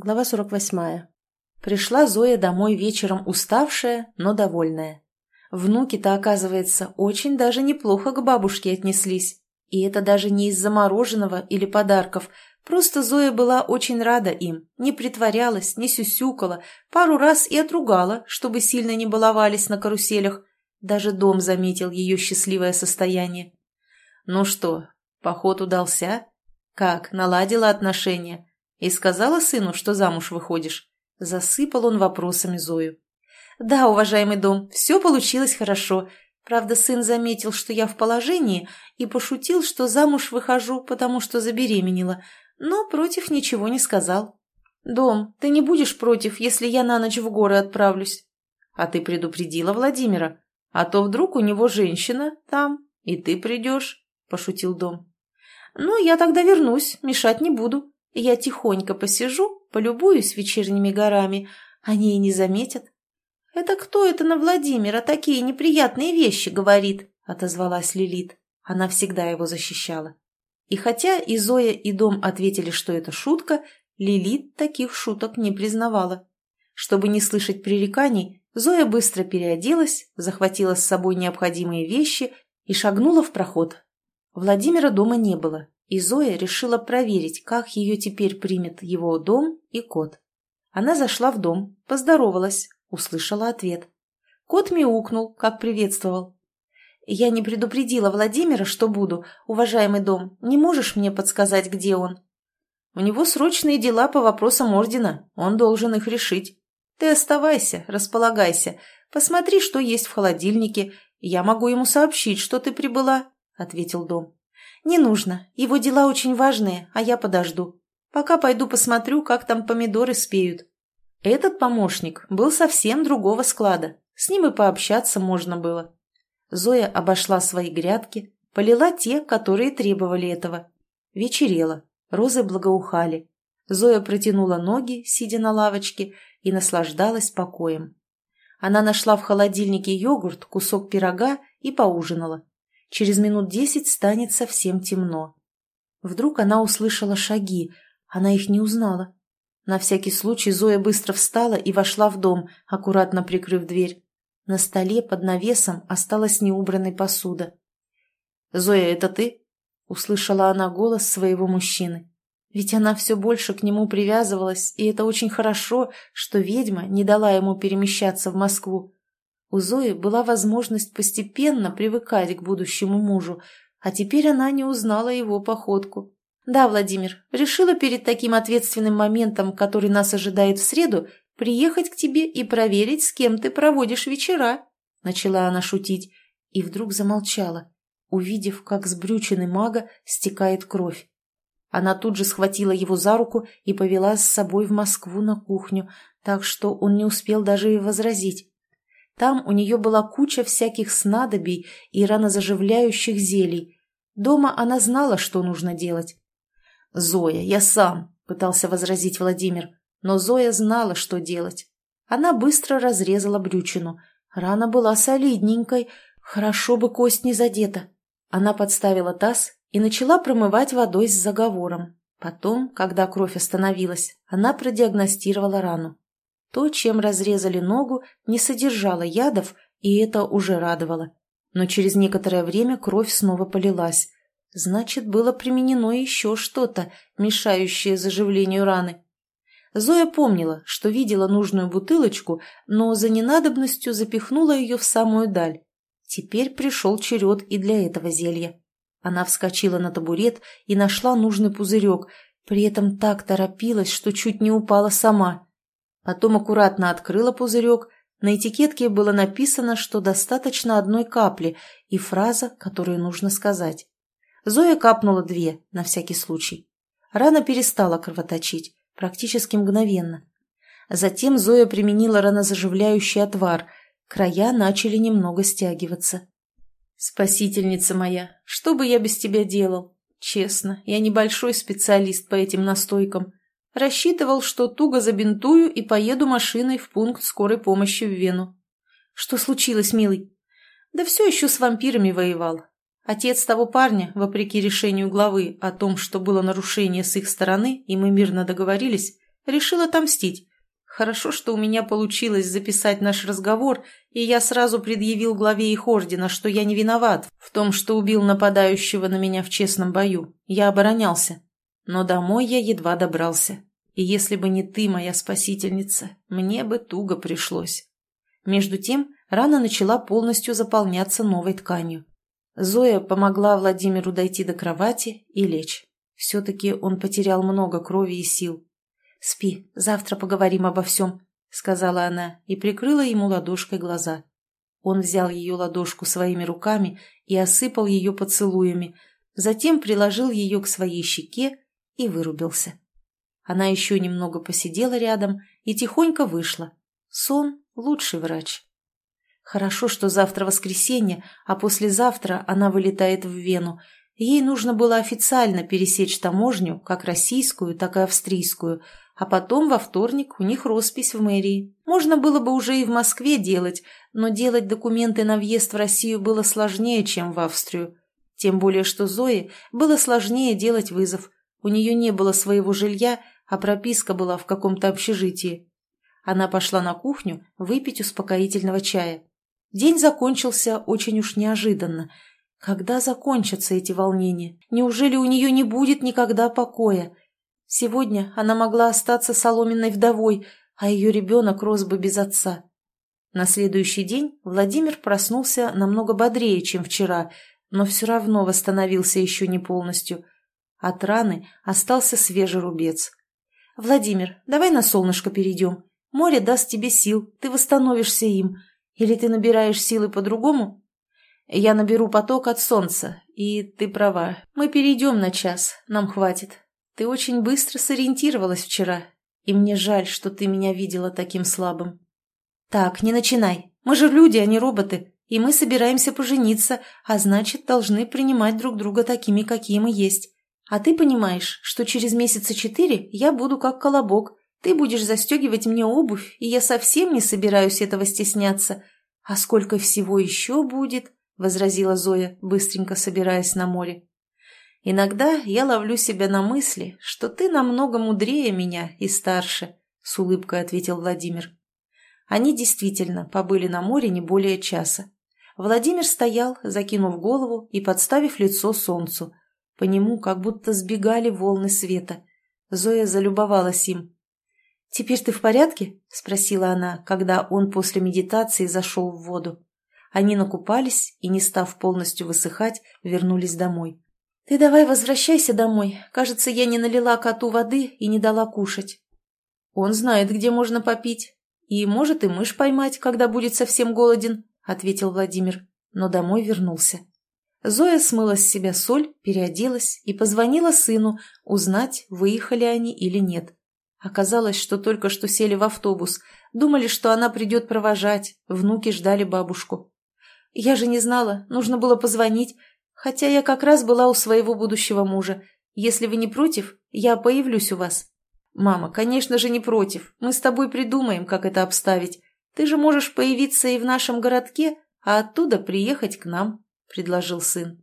Глава 48. Пришла Зоя домой вечером уставшая, но довольная. Внуки-то, оказывается, очень даже неплохо к бабушке отнеслись. И это даже не из-за мороженого или подарков. Просто Зоя была очень рада им, не притворялась, не сюсюкала, пару раз и отругала, чтобы сильно не баловались на каруселях. Даже дом заметил ее счастливое состояние. «Ну что, поход удался? Как, наладила отношения?» И сказала сыну, что замуж выходишь. Засыпал он вопросами Зою. «Да, уважаемый дом, все получилось хорошо. Правда, сын заметил, что я в положении, и пошутил, что замуж выхожу, потому что забеременела, но против ничего не сказал. Дом, ты не будешь против, если я на ночь в горы отправлюсь? А ты предупредила Владимира, а то вдруг у него женщина там, и ты придешь», – пошутил дом. «Ну, я тогда вернусь, мешать не буду. Я тихонько посижу, полюбуюсь вечерними горами. Они и не заметят. «Это кто это на Владимира такие неприятные вещи говорит?» – отозвалась Лилит. Она всегда его защищала. И хотя и Зоя, и Дом ответили, что это шутка, Лилит таких шуток не признавала. Чтобы не слышать пререканий, Зоя быстро переоделась, захватила с собой необходимые вещи и шагнула в проход. Владимира дома не было, и Зоя решила проверить, как ее теперь примет его дом и кот. Она зашла в дом, поздоровалась, услышала ответ. Кот мяукнул, как приветствовал. «Я не предупредила Владимира, что буду. Уважаемый дом, не можешь мне подсказать, где он?» «У него срочные дела по вопросам ордена. Он должен их решить. Ты оставайся, располагайся. Посмотри, что есть в холодильнике. Я могу ему сообщить, что ты прибыла», — ответил дом. «Не нужно. Его дела очень важные, а я подожду. Пока пойду посмотрю, как там помидоры спеют». Этот помощник был совсем другого склада. С ним и пообщаться можно было. Зоя обошла свои грядки, полила те, которые требовали этого. Вечерело, розы благоухали. Зоя протянула ноги, сидя на лавочке, и наслаждалась покоем. Она нашла в холодильнике йогурт, кусок пирога и поужинала. Через минут десять станет совсем темно. Вдруг она услышала шаги, она их не узнала. На всякий случай Зоя быстро встала и вошла в дом, аккуратно прикрыв дверь. На столе под навесом осталась неубранной посуда. «Зоя, это ты?» — услышала она голос своего мужчины. Ведь она все больше к нему привязывалась, и это очень хорошо, что ведьма не дала ему перемещаться в Москву. У Зои была возможность постепенно привыкать к будущему мужу, а теперь она не узнала его походку. «Да, Владимир, решила перед таким ответственным моментом, который нас ожидает в среду, приехать к тебе и проверить, с кем ты проводишь вечера», — начала она шутить, и вдруг замолчала, увидев, как с мага стекает кровь. Она тут же схватила его за руку и повела с собой в Москву на кухню, так что он не успел даже и возразить. Там у нее была куча всяких снадобий и ранозаживляющих зелий. Дома она знала, что нужно делать. «Зоя, я сам», — пытался возразить Владимир, но Зоя знала, что делать. Она быстро разрезала брючину. Рана была солидненькой, хорошо бы кость не задета. Она подставила таз и начала промывать водой с заговором. Потом, когда кровь остановилась, она продиагностировала рану. То, чем разрезали ногу, не содержало ядов, и это уже радовало. Но через некоторое время кровь снова полилась. Значит, было применено еще что-то, мешающее заживлению раны. Зоя помнила, что видела нужную бутылочку, но за ненадобностью запихнула ее в самую даль. Теперь пришел черед и для этого зелья. Она вскочила на табурет и нашла нужный пузырек, при этом так торопилась, что чуть не упала сама. Потом аккуратно открыла пузырек. На этикетке было написано, что достаточно одной капли и фраза, которую нужно сказать. Зоя капнула две, на всякий случай. Рана перестала кровоточить, практически мгновенно. Затем Зоя применила ранозаживляющий отвар. Края начали немного стягиваться. «Спасительница моя, что бы я без тебя делал? Честно, я небольшой специалист по этим настойкам. Рассчитывал, что туго забинтую и поеду машиной в пункт скорой помощи в Вену. Что случилось, милый? Да все еще с вампирами воевал. Отец того парня, вопреки решению главы о том, что было нарушение с их стороны, и мы мирно договорились, Решил отомстить. Хорошо, что у меня получилось записать наш разговор, и я сразу предъявил главе их ордена, что я не виноват в том, что убил нападающего на меня в честном бою. Я оборонялся. Но домой я едва добрался. И если бы не ты, моя спасительница, мне бы туго пришлось. Между тем рана начала полностью заполняться новой тканью. Зоя помогла Владимиру дойти до кровати и лечь. Все-таки он потерял много крови и сил. «Спи, завтра поговорим обо всем», — сказала она и прикрыла ему ладошкой глаза. Он взял ее ладошку своими руками и осыпал ее поцелуями, затем приложил ее к своей щеке и вырубился. Она еще немного посидела рядом и тихонько вышла. Сон — лучший врач. Хорошо, что завтра воскресенье, а послезавтра она вылетает в Вену. Ей нужно было официально пересечь таможню, как российскую, так и австрийскую, а потом во вторник у них роспись в мэрии. Можно было бы уже и в Москве делать, но делать документы на въезд в Россию было сложнее, чем в Австрию. Тем более, что Зое было сложнее делать вызов. У нее не было своего жилья, а прописка была в каком-то общежитии. Она пошла на кухню выпить успокоительного чая. День закончился очень уж неожиданно. Когда закончатся эти волнения? Неужели у нее не будет никогда покоя? Сегодня она могла остаться соломенной вдовой, а ее ребенок рос бы без отца. На следующий день Владимир проснулся намного бодрее, чем вчера, но все равно восстановился еще не полностью. От раны остался свежий рубец. «Владимир, давай на солнышко перейдем. Море даст тебе сил, ты восстановишься им. Или ты набираешь силы по-другому?» «Я наберу поток от солнца, и ты права. Мы перейдем на час, нам хватит. Ты очень быстро сориентировалась вчера, и мне жаль, что ты меня видела таким слабым. Так, не начинай. Мы же люди, а не роботы, и мы собираемся пожениться, а значит, должны принимать друг друга такими, какие мы есть. А ты понимаешь, что через месяца четыре я буду как колобок. Ты будешь застегивать мне обувь, и я совсем не собираюсь этого стесняться. А сколько всего еще будет?» — возразила Зоя, быстренько собираясь на море. Иногда я ловлю себя на мысли, что ты намного мудрее меня и старше, — с улыбкой ответил Владимир. Они действительно побыли на море не более часа. Владимир стоял, закинув голову и подставив лицо солнцу. По нему как будто сбегали волны света. Зоя залюбовалась им. «Теперь ты в порядке?» — спросила она, когда он после медитации зашел в воду. Они накупались и, не став полностью высыхать, вернулись домой. «Ты давай возвращайся домой. Кажется, я не налила коту воды и не дала кушать». «Он знает, где можно попить. И может и мышь поймать, когда будет совсем голоден», — ответил Владимир, но домой вернулся. Зоя смыла с себя соль, переоделась и позвонила сыну узнать, выехали они или нет. Оказалось, что только что сели в автобус, думали, что она придет провожать, внуки ждали бабушку. «Я же не знала, нужно было позвонить, Хотя я как раз была у своего будущего мужа. Если вы не против, я появлюсь у вас. Мама, конечно же, не против. Мы с тобой придумаем, как это обставить. Ты же можешь появиться и в нашем городке, а оттуда приехать к нам, — предложил сын.